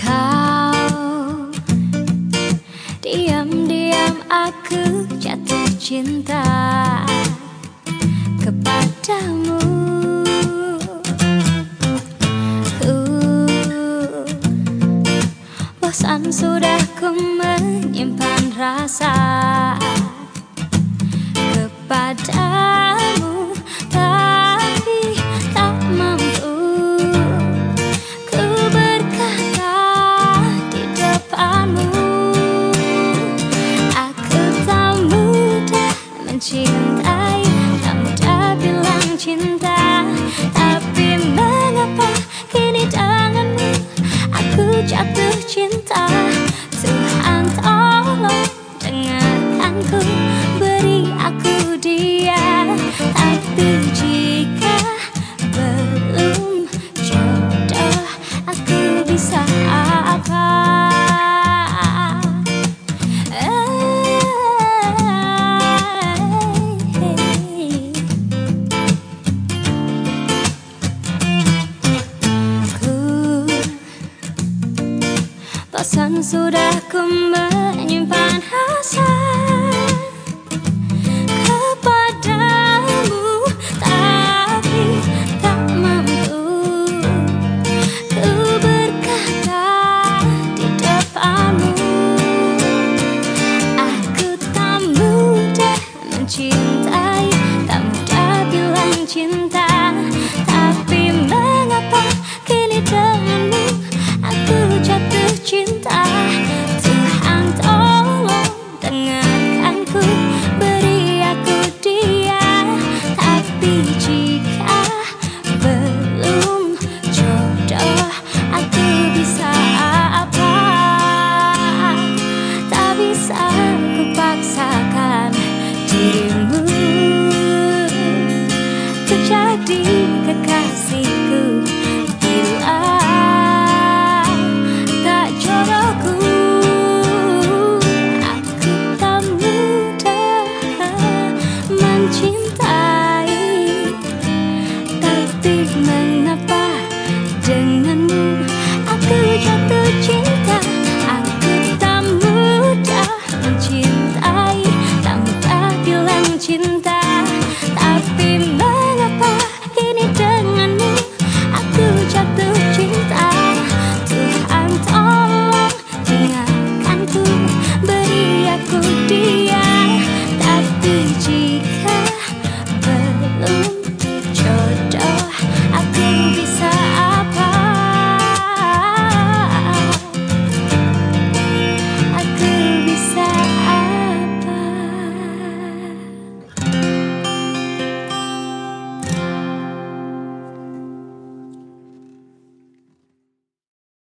Kau Diam-diam aku jatuh cinta Kepadamu. Uh, Bosan sudah ku menyimpan rasa Kepada 亲爱。Bosan sudah ku menyimpan hasrat Kepadamu Tapi tak mampu. Ku berkata di depanmu Aku tak mudah mencintai these men.